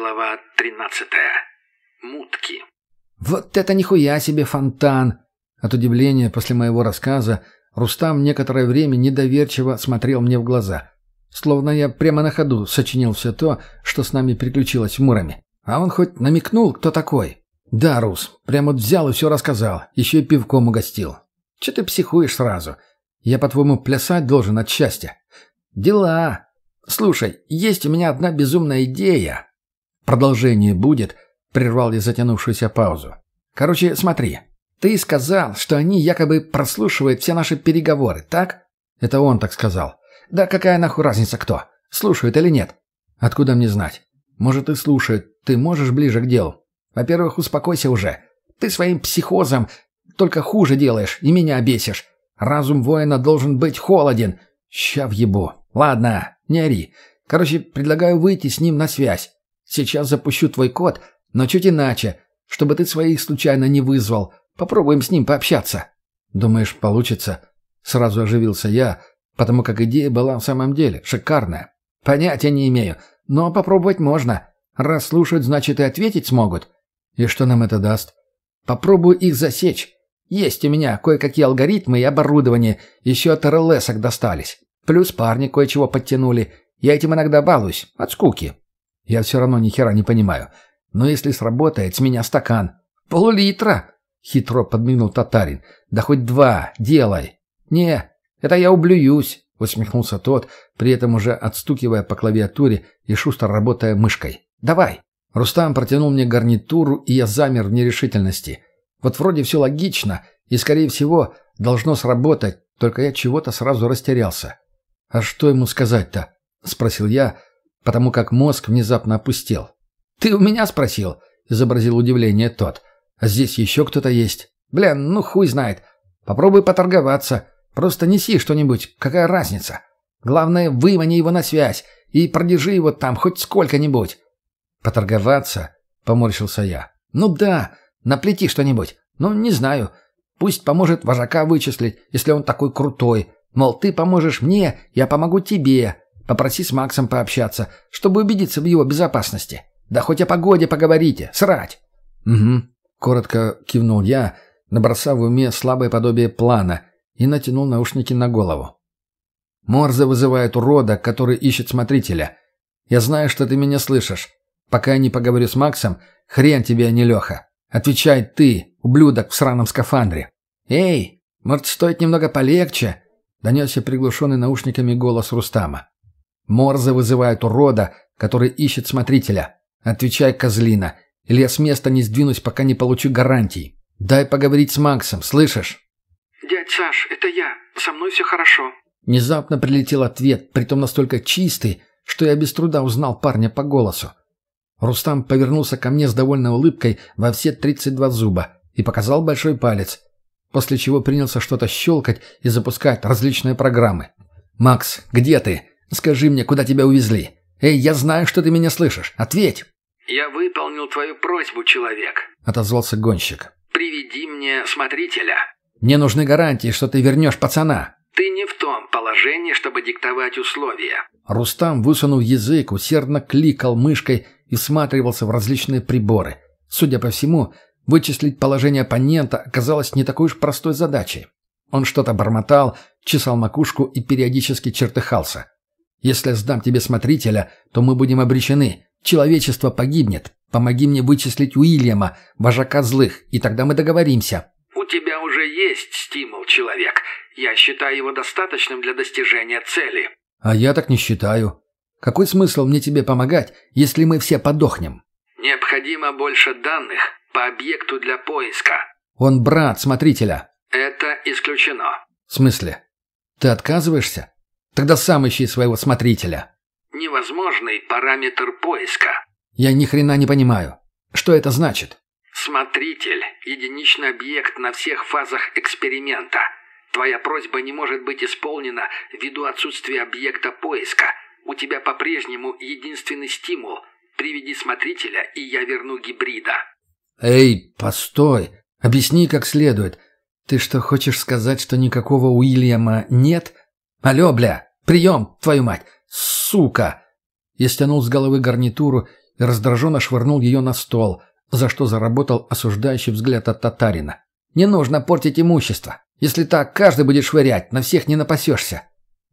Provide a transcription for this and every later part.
Глава 13. Мутки. Вот это нихуя себе фонтан! От удивления после моего рассказа Рустам некоторое время недоверчиво смотрел мне в глаза. Словно я прямо на ходу сочинил все то, что с нами приключилось в Муроме. А он хоть намекнул, кто такой? Да, Рус, прямо взял и все рассказал, еще и пивком угостил. Че ты психуешь сразу? Я, по-твоему, плясать должен от счастья? Дела. Слушай, есть у меня одна безумная идея. Продолжение будет, прервал я затянувшуюся паузу. Короче, смотри. Ты сказал, что они якобы прослушивают все наши переговоры, так? Это он так сказал. Да какая нахуй разница кто? Слушают или нет? Откуда мне знать? Может и слушают. Ты можешь ближе к делу? Во-первых, успокойся уже. Ты своим психозом только хуже делаешь и меня бесишь. Разум воина должен быть холоден. Ща в ебу. Ладно, не ори. Короче, предлагаю выйти с ним на связь. Сейчас запущу твой код, но чуть иначе, чтобы ты своих случайно не вызвал. Попробуем с ним пообщаться». «Думаешь, получится?» Сразу оживился я, потому как идея была в самом деле шикарная. «Понятия не имею, но попробовать можно. Раз слушают, значит и ответить смогут». «И что нам это даст?» «Попробую их засечь. Есть у меня кое-какие алгоритмы и оборудование, еще от РЛСок достались. Плюс парни кое-чего подтянули. Я этим иногда балуюсь, от скуки. Я все равно ни хера не понимаю. Но если сработает, с меня стакан. Пол-литра!» — хитро подмигнул татарин. «Да хоть два, делай!» «Не, это я ублююсь!» — усмехнулся тот, при этом уже отстукивая по клавиатуре и шустро работая мышкой. «Давай!» Рустам протянул мне гарнитуру, и я замер в нерешительности. Вот вроде все логично, и, скорее всего, должно сработать, только я чего-то сразу растерялся. «А что ему сказать-то?» — спросил я, потому как мозг внезапно опустел. «Ты у меня спросил?» — изобразил удивление тот. «А здесь еще кто-то есть?» «Блин, ну хуй знает. Попробуй поторговаться. Просто неси что-нибудь, какая разница? Главное, вымани его на связь и продержи его там хоть сколько-нибудь». «Поторговаться?» — поморщился я. «Ну да, наплети что-нибудь. Ну, не знаю. Пусть поможет вожака вычислить, если он такой крутой. Мол, ты поможешь мне, я помогу тебе. Попроси с Максом пообщаться, чтобы убедиться в его безопасности. Да хоть о погоде поговорите. Срать!» «Угу», — коротко кивнул я, набросав в уме слабое подобие плана и натянул наушники на голову. «Морзе вызывает урода, который ищет смотрителя. Я знаю, что ты меня слышишь. Пока я не поговорю с Максом, хрен тебе, а не Леха. Отвечай ты, ублюдок в сраном скафандре». «Эй, может, стоит немного полегче?» — донесся приглушенный наушниками голос Рустама. Морзе вызывает урода, который ищет смотрителя. Отвечай, козлина, или я с места не сдвинусь, пока не получу гарантий. Дай поговорить с Максом, слышишь?» «Дядь Саш, это я. Со мной все хорошо». Внезапно прилетел ответ, притом настолько чистый, что я без труда узнал парня по голосу. Рустам повернулся ко мне с довольной улыбкой во все 32 зуба и показал большой палец, после чего принялся что-то щелкать и запускать различные программы. «Макс, где ты? Скажи мне, куда тебя увезли? Эй, я знаю, что ты меня слышишь. Ответь!» «Я выполнил твою просьбу, человек», — отозвался гонщик. «Приведи мне смотрителя». «Мне нужны гарантии, что ты вернешь пацана». «Ты не в том положении, чтобы диктовать условия». Рустам, высунув язык, усердно кликал мышкой и всматривался в различные приборы. Судя по всему, вычислить положение оппонента оказалось не такой уж простой задачей. Он что-то бормотал, чесал макушку и периодически чертыхался. Если сдам тебе смотрителя, то мы будем обречены. Человечество погибнет. Помоги мне вычислить Уильяма, вожака злых, и тогда мы договоримся». «У тебя уже есть стимул, человек. Я считаю его достаточным для достижения цели». «А я так не считаю. Какой смысл мне тебе помогать, если мы все подохнем?» «Необходимо больше данных по объекту для поиска». «Он брат смотрителя». «Это исключено». «В смысле? Ты отказываешься?» Тогда сам ищи своего смотрителя. Невозможный параметр поиска. Я ни хрена не понимаю. Что это значит? Смотритель – единичный объект на всех фазах эксперимента. Твоя просьба не может быть исполнена ввиду отсутствия объекта поиска. У тебя по-прежнему единственный стимул – приведи смотрителя, и я верну гибрида. Эй, постой. Объясни как следует. Ты что, хочешь сказать, что никакого Уильяма нет? «Алло, бля! Прием, твою мать! Сука!» Я стянул с головы гарнитуру и раздраженно швырнул ее на стол, за что заработал осуждающий взгляд от татарина. «Не нужно портить имущество. Если так, каждый будет швырять, на всех не напасешься».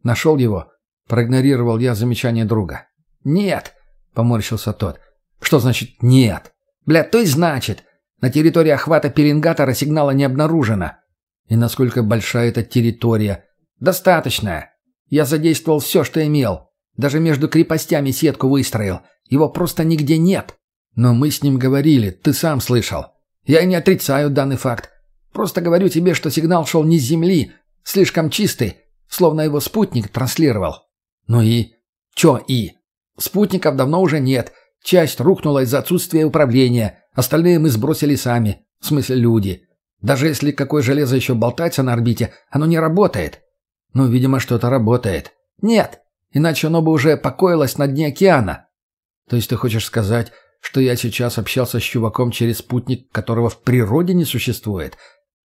«Нашел его?» – проигнорировал я замечание друга. «Нет», – поморщился тот. «Что значит «нет»?» «Бля, то есть значит. На территории охвата пеленгатора сигнала не обнаружено». «И насколько большая эта территория?» «Достаточная. Я задействовал все, что имел. Даже между крепостями сетку выстроил. Его просто нигде нет. Но мы с ним говорили, ты сам слышал. Я не отрицаю данный факт. Просто говорю тебе, что сигнал шел не с Земли, слишком чистый, словно его спутник транслировал. Ну и? Чё и? Спутников давно уже нет. Часть рухнула из-за отсутствия управления. Остальные мы сбросили сами. В смысле люди. Даже если какое железо еще болтается на орбите, оно не работает. Ну, видимо, что-то работает. Нет, иначе оно бы уже покоилось на дне океана. То есть ты хочешь сказать, что я сейчас общался с чуваком через спутник, которого в природе не существует?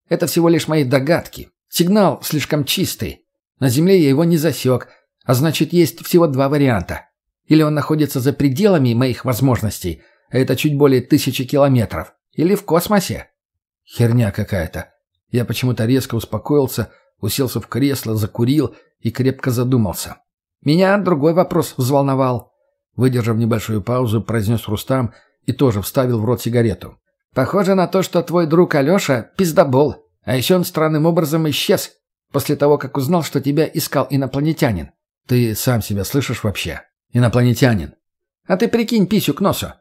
Это всего лишь мои догадки. Сигнал слишком чистый. На Земле я его не засек, а значит, есть всего два варианта. Или он находится за пределами моих возможностей, а это чуть более тысячи километров, или в космосе. Херня какая-то. Я почему-то резко успокоился, уселся в кресло, закурил и крепко задумался. Меня другой вопрос взволновал. Выдержав небольшую паузу, произнес Рустам и тоже вставил в рот сигарету. «Похоже на то, что твой друг Алеша – пиздобол, а еще он странным образом исчез, после того, как узнал, что тебя искал инопланетянин. Ты сам себя слышишь вообще? Инопланетянин. А ты прикинь писю к носу.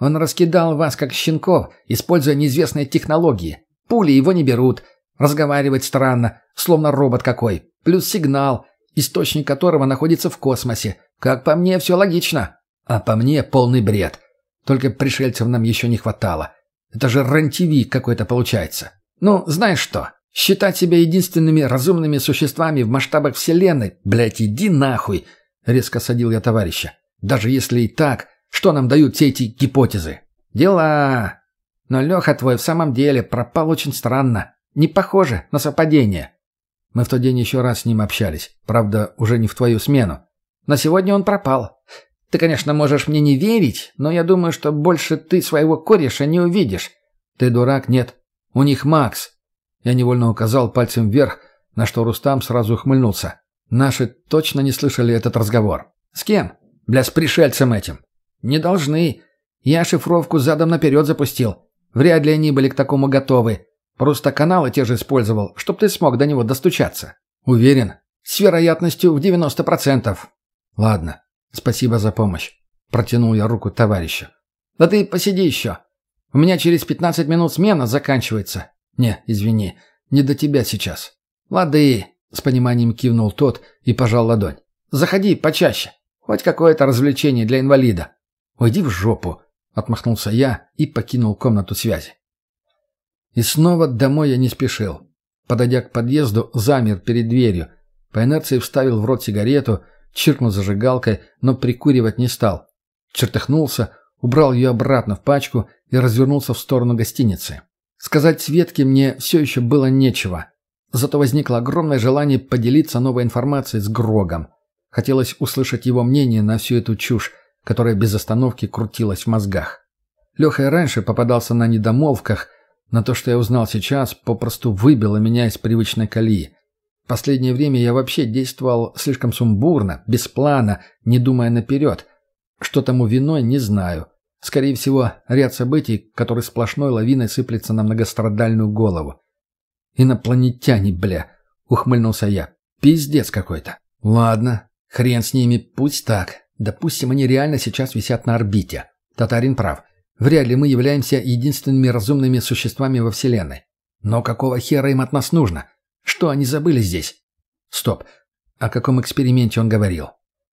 Он раскидал вас, как щенков, используя неизвестные технологии. Пули его не берут. Разговаривать странно, словно робот какой. Плюс сигнал, источник которого находится в космосе. Как по мне, все логично. А по мне полный бред. Только пришельцев нам еще не хватало. Это же рен какой-то получается. Ну, знаешь что? Считать себя единственными разумными существами в масштабах Вселенной, блядь, иди нахуй, резко садил я товарища. Даже если и так, что нам дают все эти гипотезы? Дела. Но Леха твой в самом деле пропал очень странно. Не похоже на совпадение. Мы в тот день еще раз с ним общались. Правда, уже не в твою смену. На сегодня он пропал. Ты, конечно, можешь мне не верить, но я думаю, что больше ты своего кореша не увидишь. Ты дурак, нет. У них Макс. Я невольно указал пальцем вверх, на что Рустам сразу ухмыльнулся. Наши точно не слышали этот разговор. С кем? Бля, с пришельцем этим. Не должны. Я шифровку задом наперед запустил. Вряд ли они были к такому готовы. Просто каналы те же использовал, чтоб ты смог до него достучаться. Уверен. С вероятностью в 90%. Ладно. «Спасибо за помощь», — протянул я руку товарищу. «Да ты посиди еще. У меня через пятнадцать минут смена заканчивается». «Не, извини, не до тебя сейчас». «Лады», — с пониманием кивнул тот и пожал ладонь. «Заходи почаще. Хоть какое-то развлечение для инвалида». «Уйди в жопу», — отмахнулся я и покинул комнату связи. И снова домой я не спешил. Подойдя к подъезду, замер перед дверью. По инерции вставил в рот сигарету — чиркнул зажигалкой, но прикуривать не стал. Чертыхнулся, убрал ее обратно в пачку и развернулся в сторону гостиницы. Сказать Светке мне все еще было нечего. Зато возникло огромное желание поделиться новой информацией с Грогом. Хотелось услышать его мнение на всю эту чушь, которая без остановки крутилась в мозгах. Леха и раньше попадался на недомолвках, но то, что я узнал сейчас, попросту выбило меня из привычной колеи. Последнее время я вообще действовал слишком сумбурно, без плана, не думая наперед. Что тому виной, не знаю. Скорее всего, ряд событий, который сплошной лавиной сыплется на многострадальную голову. «Инопланетяне, бля!» — ухмыльнулся я. «Пиздец какой-то!» «Ладно, хрен с ними, пусть так. Допустим, они реально сейчас висят на орбите. Татарин прав. Вряд ли мы являемся единственными разумными существами во Вселенной. Но какого хера им от нас нужно?» Что они забыли здесь? Стоп. О каком эксперименте он говорил?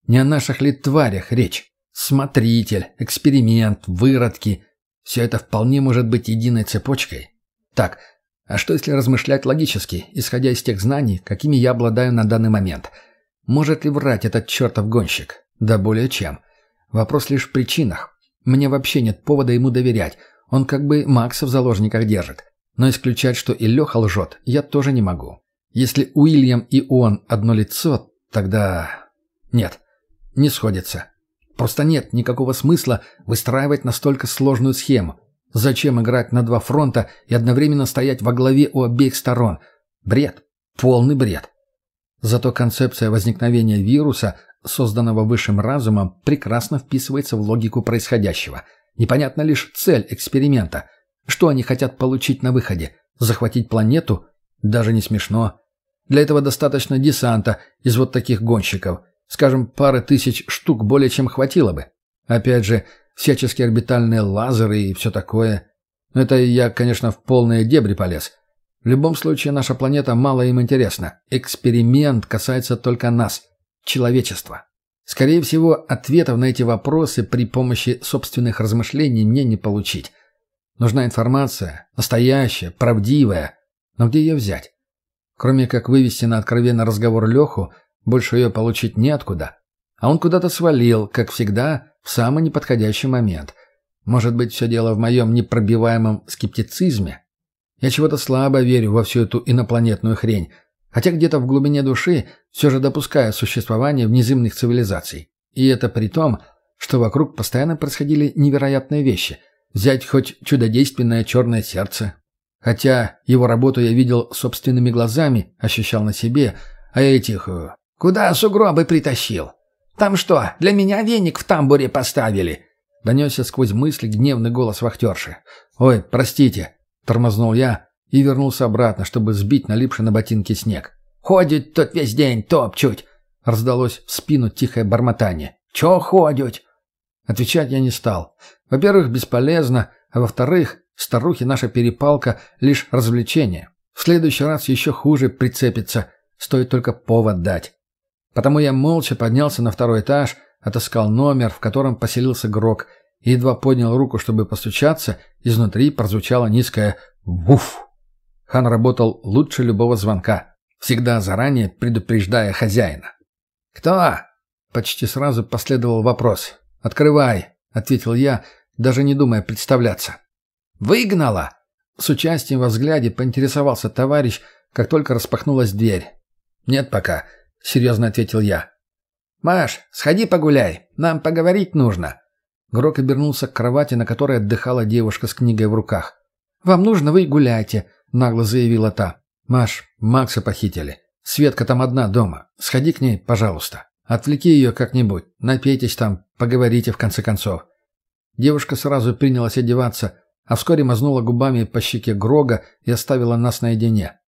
Не о наших ли тварях речь? Смотритель, эксперимент, выродки. Все это вполне может быть единой цепочкой. Так, а что если размышлять логически, исходя из тех знаний, какими я обладаю на данный момент? Может ли врать этот чертов гонщик? Да более чем. Вопрос лишь в причинах. Мне вообще нет повода ему доверять. Он как бы Макса в заложниках держит. Но исключать, что и Леха лжет, я тоже не могу. Если Уильям и он одно лицо, тогда... Нет, не сходится. Просто нет никакого смысла выстраивать настолько сложную схему. Зачем играть на два фронта и одновременно стоять во главе у обеих сторон? Бред. Полный бред. Зато концепция возникновения вируса, созданного высшим разумом, прекрасно вписывается в логику происходящего. Непонятна лишь цель эксперимента. Что они хотят получить на выходе? Захватить планету? Даже не смешно. Для этого достаточно десанта из вот таких гонщиков. Скажем, пары тысяч штук более чем хватило бы. Опять же, всяческие орбитальные лазеры и все такое. Это я, конечно, в полные дебри полез. В любом случае, наша планета мало им интересна. Эксперимент касается только нас, человечества. Скорее всего, ответов на эти вопросы при помощи собственных размышлений мне не получить. Нужна информация, настоящая, правдивая. Но где ее взять? Кроме как вывести на откровенный разговор Леху, больше ее получить неоткуда. А он куда-то свалил, как всегда, в самый неподходящий момент. Может быть, все дело в моем непробиваемом скептицизме? Я чего-то слабо верю во всю эту инопланетную хрень, хотя где-то в глубине души все же допускаю существование внеземных цивилизаций. И это при том, что вокруг постоянно происходили невероятные вещи. Взять хоть чудодейственное черное сердце. Хотя его работу я видел собственными глазами, ощущал на себе, а этих... Э, «Куда сугробы притащил? Там что, для меня веник в тамбуре поставили?» Донесся сквозь мысли гневный голос вахтерши. «Ой, простите», — тормознул я и вернулся обратно, чтобы сбить налипший на ботинки снег. «Ходит тут весь день, топчуть!» — раздалось в спину тихое бормотание. «Чё ходят?» Отвечать я не стал. Во-первых, бесполезно, а во-вторых, старухи наша перепалка — лишь развлечение. В следующий раз еще хуже прицепится, стоит только повод дать. Потому я молча поднялся на второй этаж, отыскал номер, в котором поселился Грок, и едва поднял руку, чтобы постучаться, изнутри прозвучало низкое «Вуф!». Хан работал лучше любого звонка, всегда заранее предупреждая хозяина. «Кто?» — почти сразу последовал вопрос. «Открывай», — ответил я, даже не думая представляться. «Выгнала!» С участием во взгляде поинтересовался товарищ, как только распахнулась дверь. «Нет пока», — серьезно ответил я. «Маш, сходи погуляй, нам поговорить нужно». Грок обернулся к кровати, на которой отдыхала девушка с книгой в руках. «Вам нужно, вы гуляйте», — нагло заявила та. «Маш, Макса похитили. Светка там одна дома. Сходи к ней, пожалуйста. Отвлеки ее как-нибудь. Напейтесь там, поговорите в конце концов». Девушка сразу принялась одеваться, а вскоре мазнула губами по щеке Грога и оставила нас наедине.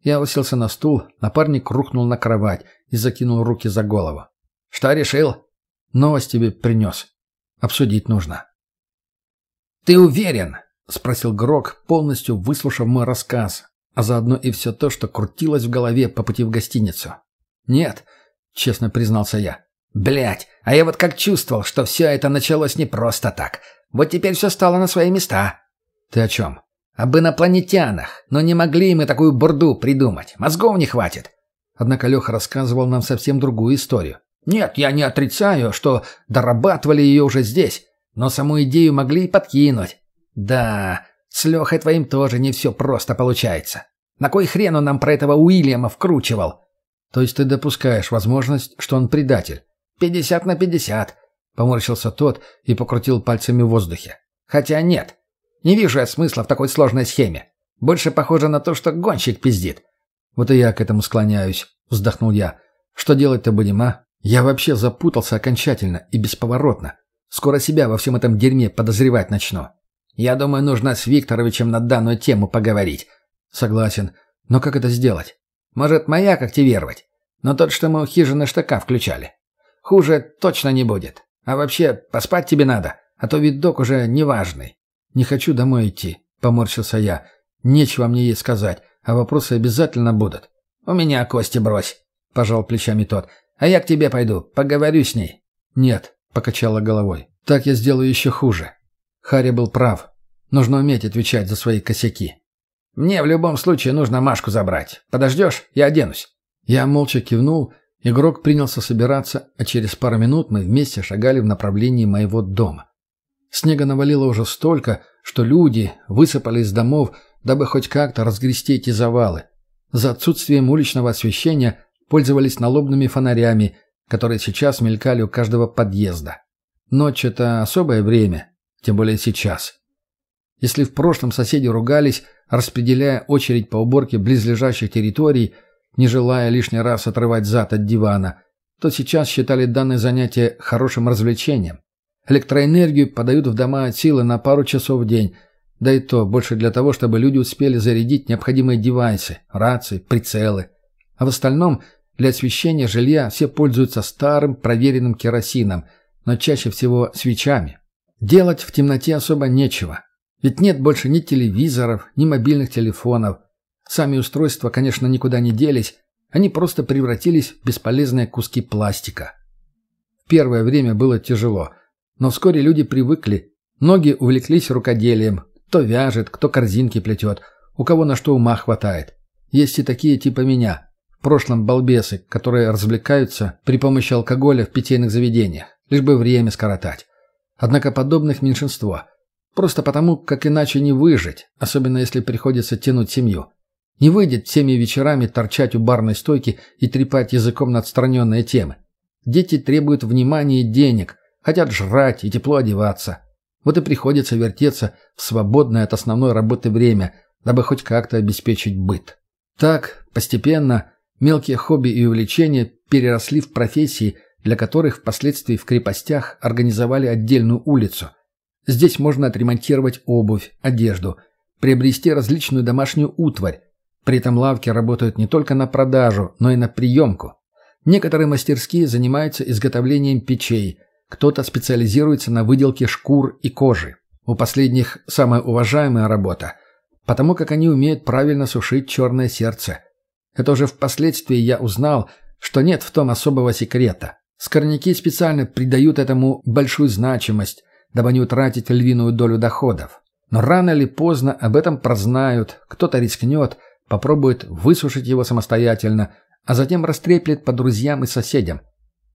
Я уселся на стул, напарник рухнул на кровать и закинул руки за голову. «Что решил?» «Новость тебе принес». Обсудить нужно». «Ты уверен?» — спросил Грок, полностью выслушав мой рассказ, а заодно и все то, что крутилось в голове по пути в гостиницу. «Нет», — честно признался я. Блять, а я вот как чувствовал, что все это началось не просто так. Вот теперь все стало на свои места». «Ты о чем?» «Об инопланетянах. Но не могли мы такую бурду придумать. Мозгов не хватит». Однако Леха рассказывал нам совсем другую историю. Нет, я не отрицаю, что дорабатывали ее уже здесь, но саму идею могли и подкинуть. Да, с Лехой твоим тоже не все просто получается. На кой хрен он нам про этого Уильяма вкручивал? То есть ты допускаешь возможность, что он предатель? Пятьдесят на пятьдесят. Поморщился тот и покрутил пальцами в воздухе. Хотя нет. Не вижу я смысла в такой сложной схеме. Больше похоже на то, что гонщик пиздит. Вот и я к этому склоняюсь, вздохнул я. Что делать-то будем, а? Я вообще запутался окончательно и бесповоротно. Скоро себя во всем этом дерьме подозревать начну. Я думаю, нужно с Викторовичем на данную тему поговорить. Согласен. Но как это сделать? Может, маяк активировать? Но тот, что мы у хижины штыка включали. Хуже точно не будет. А вообще, поспать тебе надо, а то видок уже неважный. Не хочу домой идти, поморщился я. Нечего мне ей сказать, а вопросы обязательно будут. У меня кости брось, пожал плечами тот. А я к тебе пойду, поговорю с ней». «Нет», — покачала головой. «Так я сделаю еще хуже». Харри был прав. Нужно уметь отвечать за свои косяки. «Мне в любом случае нужно Машку забрать. Подождешь? Я оденусь». Я молча кивнул, игрок принялся собираться, а через пару минут мы вместе шагали в направлении моего дома. Снега навалило уже столько, что люди высыпали из домов, дабы хоть как-то разгрести эти завалы. За отсутствием уличного освещения пользовались налобными фонарями, которые сейчас мелькали у каждого подъезда. Ночь — это особое время, тем более сейчас. Если в прошлом соседи ругались, распределяя очередь по уборке близлежащих территорий, не желая лишний раз отрывать зад от дивана, то сейчас считали данное занятие хорошим развлечением. Электроэнергию подают в дома от силы на пару часов в день, да и то больше для того, чтобы люди успели зарядить необходимые девайсы, рации, прицелы. А в остальном для освещения жилья все пользуются старым проверенным керосином, но чаще всего свечами. Делать в темноте особо нечего. Ведь нет больше ни телевизоров, ни мобильных телефонов. Сами устройства, конечно, никуда не делись, они просто превратились в бесполезные куски пластика. Первое время было тяжело, но вскоре люди привыкли. Многие увлеклись рукоделием. Кто вяжет, кто корзинки плетет, у кого на что ума хватает. Есть и такие типа меня. В прошлом балбесы, которые развлекаются при помощи алкоголя в питейных заведениях, лишь бы время скоротать. Однако подобных меньшинство – Просто потому, как иначе не выжить, особенно если приходится тянуть семью. Не выйдет всеми вечерами торчать у барной стойки и трепать языком на отстраненные темы. Дети требуют внимания и денег, хотят жрать и тепло одеваться. Вот и приходится вертеться в свободное от основной работы время, дабы хоть как-то обеспечить быт. Так, постепенно, мелкие хобби и увлечения переросли в профессии, для которых впоследствии в крепостях организовали отдельную улицу – Здесь можно отремонтировать обувь, одежду, приобрести различную домашнюю утварь. При этом лавки работают не только на продажу, но и на приемку. Некоторые мастерские занимаются изготовлением печей, кто-то специализируется на выделке шкур и кожи. У последних самая уважаемая работа, потому как они умеют правильно сушить черное сердце. Это уже впоследствии я узнал, что нет в том особого секрета. Скорняки специально придают этому большую значимость, дабы не утратить львиную долю доходов. Но рано или поздно об этом прознают, кто-то рискнет, попробует высушить его самостоятельно, а затем растреплет по друзьям и соседям.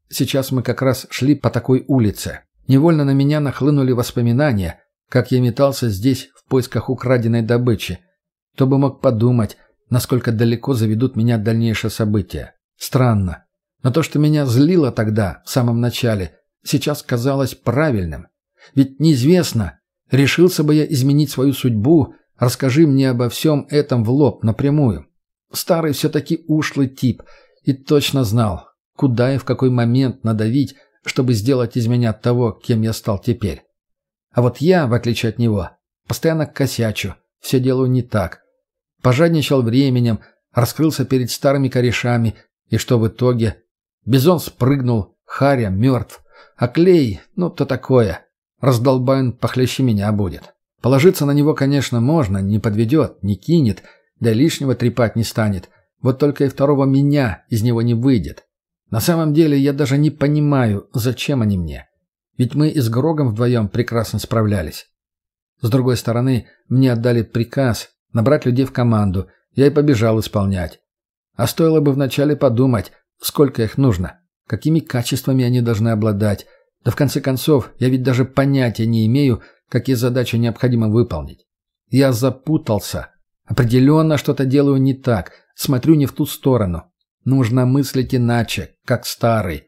Сейчас мы как раз шли по такой улице. Невольно на меня нахлынули воспоминания, как я метался здесь в поисках украденной добычи. Кто бы мог подумать, насколько далеко заведут меня дальнейшие события. Странно. Но то, что меня злило тогда, в самом начале, сейчас казалось правильным. Ведь неизвестно, решился бы я изменить свою судьбу, расскажи мне обо всем этом в лоб напрямую. Старый все-таки ушлый тип и точно знал, куда и в какой момент надавить, чтобы сделать из меня того, кем я стал теперь. А вот я, в отличие от него, постоянно косячу, все делаю не так. Пожадничал временем, раскрылся перед старыми корешами, и что в итоге? Бизон спрыгнул, Харя мертв, а Клей, ну, то такое. Раздолбайн похлеще меня будет. Положиться на него, конечно, можно, не подведет, не кинет, да лишнего трепать не станет. Вот только и второго меня из него не выйдет. На самом деле я даже не понимаю, зачем они мне. Ведь мы и с Грогом вдвоем прекрасно справлялись. С другой стороны, мне отдали приказ набрать людей в команду, я и побежал исполнять. А стоило бы вначале подумать, сколько их нужно, какими качествами они должны обладать, да в конце концов, я ведь даже понятия не имею, какие задачи необходимо выполнить. Я запутался. Определенно что-то делаю не так, смотрю не в ту сторону. Нужно мыслить иначе, как старый.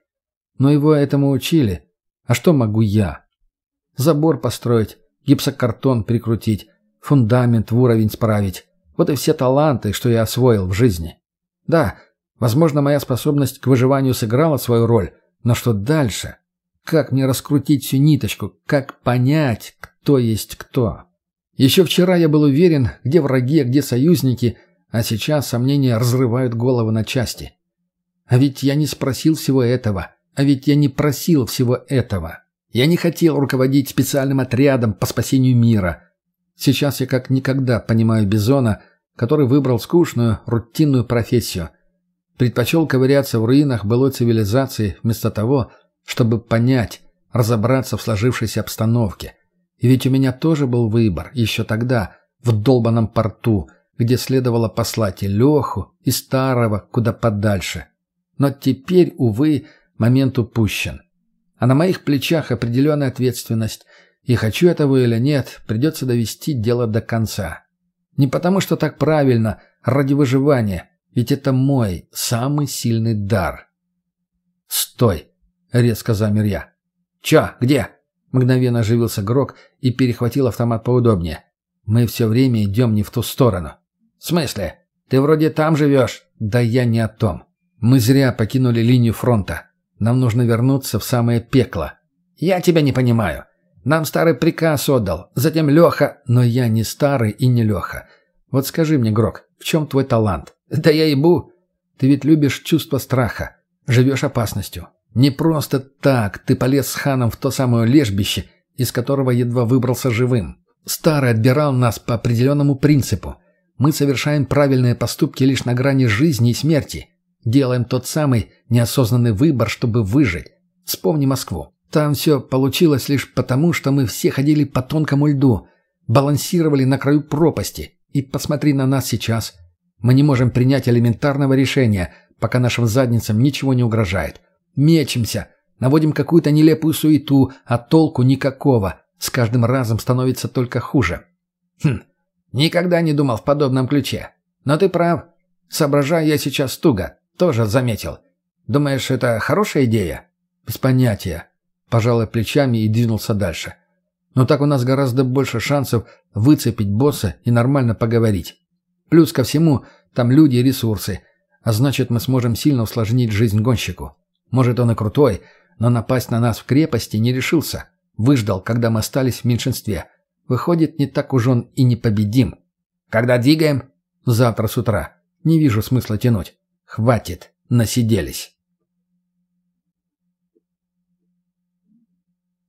Но его этому учили. А что могу я? Забор построить, гипсокартон прикрутить, фундамент в уровень справить. Вот и все таланты, что я освоил в жизни. Да, возможно, моя способность к выживанию сыграла свою роль, но что дальше? Как мне раскрутить всю ниточку? Как понять, кто есть кто? Еще вчера я был уверен, где враги, а где союзники, а сейчас сомнения разрывают голову на части. А ведь я не спросил всего этого. А ведь я не просил всего этого. Я не хотел руководить специальным отрядом по спасению мира. Сейчас я как никогда понимаю Бизона, который выбрал скучную, рутинную профессию. Предпочел ковыряться в руинах былой цивилизации вместо того, чтобы понять, разобраться в сложившейся обстановке. И ведь у меня тоже был выбор, еще тогда, в долбанном порту, где следовало послать и Леху, и Старого куда подальше. Но теперь, увы, момент упущен. А на моих плечах определенная ответственность, и хочу этого или нет, придется довести дело до конца. Не потому, что так правильно, ради выживания, ведь это мой самый сильный дар. Стой! — резко замер я. «Чё? Где?» Мгновенно оживился Грок и перехватил автомат поудобнее. «Мы все время идем не в ту сторону». «В смысле? Ты вроде там живешь?» «Да я не о том. Мы зря покинули линию фронта. Нам нужно вернуться в самое пекло». «Я тебя не понимаю. Нам старый приказ отдал, затем Леха...» «Но я не старый и не Леха. Вот скажи мне, Грок, в чем твой талант?» «Да я ебу. Ты ведь любишь чувство страха. Живешь опасностью. Не просто так ты полез с ханом в то самое лежбище, из которого едва выбрался живым. Старый отбирал нас по определенному принципу. Мы совершаем правильные поступки лишь на грани жизни и смерти. Делаем тот самый неосознанный выбор, чтобы выжить. Вспомни Москву. Там все получилось лишь потому, что мы все ходили по тонкому льду, балансировали на краю пропасти. И посмотри на нас сейчас. Мы не можем принять элементарного решения, пока нашим задницам ничего не угрожает. Мечемся, наводим какую-то нелепую суету, а толку никакого. С каждым разом становится только хуже. Хм, никогда не думал в подобном ключе. Но ты прав. Соображаю я сейчас туго. Тоже заметил. Думаешь, это хорошая идея? Без понятия. Пожалуй плечами и двинулся дальше. Но так у нас гораздо больше шансов выцепить босса и нормально поговорить. Плюс ко всему, там люди и ресурсы. А значит, мы сможем сильно усложнить жизнь гонщику. Может, он и крутой, но напасть на нас в крепости не решился. Выждал, когда мы остались в меньшинстве. Выходит, не так уж он и непобедим. Когда двигаем? Завтра с утра. Не вижу смысла тянуть. Хватит. Насиделись.